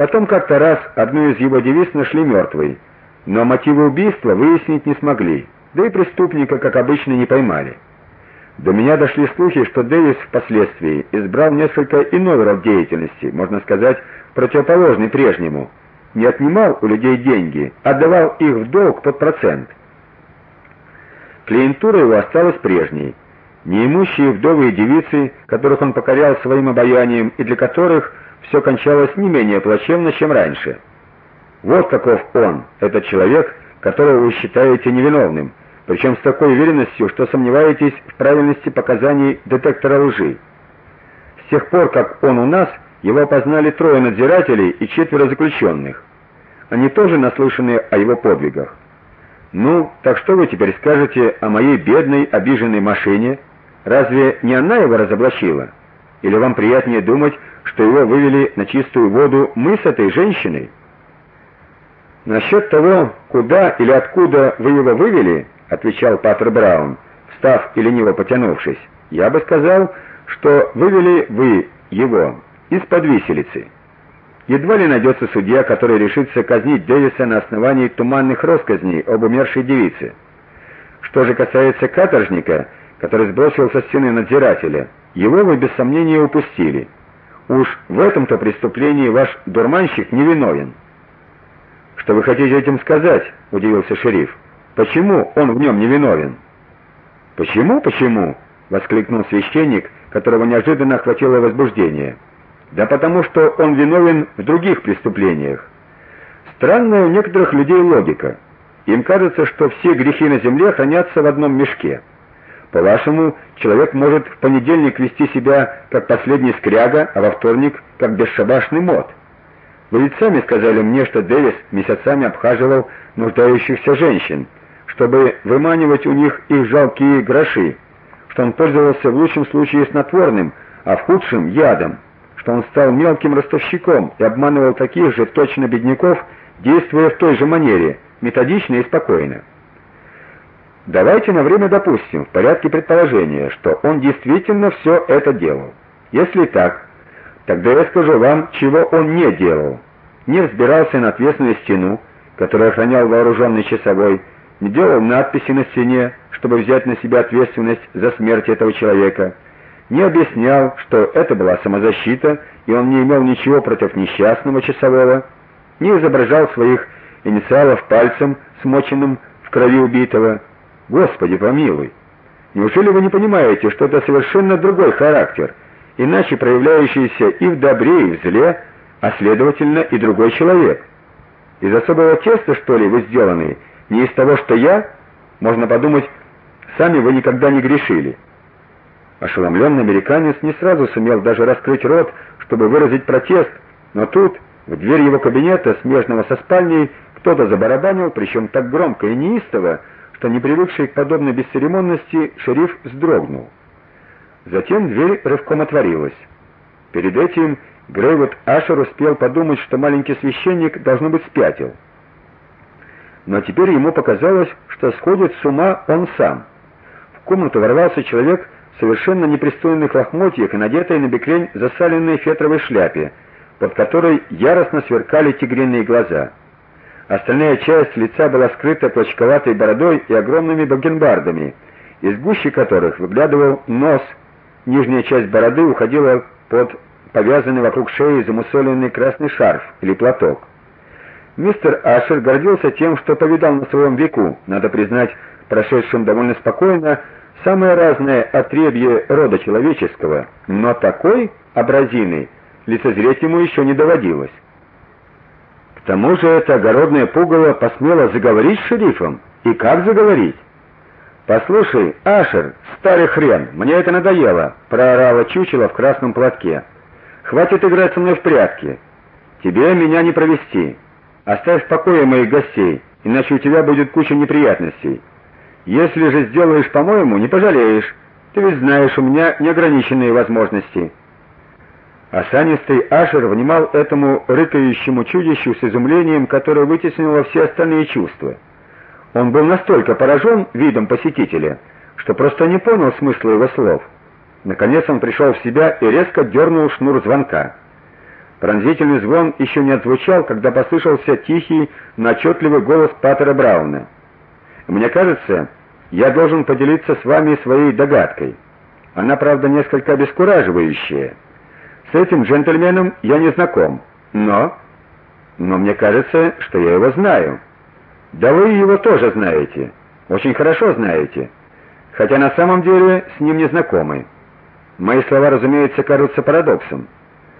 Потом как-то раз одну из его девиц нашли мертвой, но мотивы убийства выяснить не смогли. Да и преступника, как обычно, не поймали. До меня дошли слухи, что Дэвис впоследствии избрал несколько иной род деятельности, можно сказать, противоположный прежнему. Не отнимал у людей деньги, отдавал их в долг под процент. Клиентура его осталась прежней. Неимущие вдовы и девицы, которых он покорял своим обаянием и для которых все кончалось не менее плачевно, чем раньше. Вот каков он, этот человек, которого вы считаете невиновным, причем с такой уверенностью, что сомневаетесь в правильности показаний детектора лжи. С тех пор, как он у нас, его опознали трое надзирателей и четверо заключенных. Они тоже наслышаны о его подвигах. Ну, так что вы теперь скажете о моей бедной, обиженной машине? Разве не она его разоблачила? Или вам приятнее думать, что его вывели на чистую воду мы с этой женщиной? Насчет того, куда или откуда вы его вывели, отвечал Паттер Браун, встав и лениво потянувшись. Я бы сказал, что вывели вы его из-под виселицы. Едва ли найдется судья, который решится казнить Дэвиса на основании туманных россказней об умершей девице. Что же касается каторжника, который сбросил со стены надзирателя, его вы без сомнения упустили. Уж в этом-то преступлении ваш дурманщик не виновен. Что вы хотите этим сказать? удивился шериф. Почему он в нем не виновен? Почему, почему? воскликнул священник, которого неожиданно охватило возбуждение. Да потому что он виновен в других преступлениях. Странная у некоторых людей логика. Им кажется, что все грехи на земле хранятся в одном мешке. По-вашему, человек может в понедельник вести себя как последний скряга, а во вторник как бесшабашный мод. Вы ведь сами сказали мне, что Дэвис месяцами обхаживал нуждающихся женщин, чтобы выманивать у них их жалкие гроши, что он пользовался в лучшем случае снотворным, а в худшем ядом что он стал мелким ростовщиком и обманывал таких же точно бедняков, действуя в той же манере, методично и спокойно. Давайте на время допустим, в порядке предположения, что он действительно все это делал. Если так, тогда я скажу вам, чего он не делал. Не взбирался на отвесную стену, которую охранял вооруженный часовой, не делал надписи на стене, чтобы взять на себя ответственность за смерть этого человека не объяснял, что это была самозащита, и он не имел ничего против несчастного часового, не изображал своих инициалов пальцем, смоченным в крови убитого. Господи, помилуй. Неужели вы не понимаете, что это совершенно другой характер, иначе проявляющийся и в добре, и в зле, а следовательно и другой человек? Из особого теста, что ли, вы сделаны, не из того, что я? Можно подумать, сами вы никогда не грешили. Ошеломленный американец не сразу сумел даже раскрыть рот, чтобы выразить протест, но тут в дверь его кабинета, смежного со спальней, кто-то забарабанил, причем так громко и неистово, что не привыкший к подобной бесцеремонности шериф вздрогнул. Затем дверь рывком отворилась. Перед этим Грейвуд Ашер успел подумать, что маленький священник должно быть спятил. Но теперь ему показалось, что сходит с ума он сам. В комнату ворвался человек совершенно непристойных лохмотьях и надетой на бекрень засаленной фетровой шляпе, под которой яростно сверкали тигриные глаза. Остальная часть лица была скрыта клочковатой бородой и огромными бакенбардами, из гущи которых выглядывал нос. Нижняя часть бороды уходила под повязанный вокруг шеи замусоленный красный шарф или платок. Мистер Ашер гордился тем, что повидал на своем веку, надо признать, прошедшим довольно спокойно, самое разное отребье рода человеческого, но такой образины лицезреть ему еще не доводилось. Тому же это огородное пугало посмело заговорить с шерифом. И как заговорить? Послушай, Ашер, старый хрен, мне это надоело, проорала чучело в красном платке. Хватит играть со мной в прятки. Тебе меня не провести. Оставь в покое моих гостей, иначе у тебя будет куча неприятностей. Если же сделаешь, по-моему, не пожалеешь. Ты ведь знаешь, у меня неограниченные возможности. Осанистый Ашер внимал этому рыкающему чудищу с изумлением, которое вытеснило все остальные чувства. Он был настолько поражен видом посетителя, что просто не понял смысла его слов. Наконец он пришел в себя и резко дернул шнур звонка. Пронзительный звон еще не отзвучал, когда послышался тихий, но отчетливый голос Паттера Брауна. Мне кажется, я должен поделиться с вами своей догадкой. Она, правда, несколько обескураживающая. С этим джентльменом я не знаком, но но мне кажется, что я его знаю. Да вы его тоже знаете. Очень хорошо знаете. Хотя на самом деле с ним не знакомы. Мои слова, разумеется, кажутся парадоксом.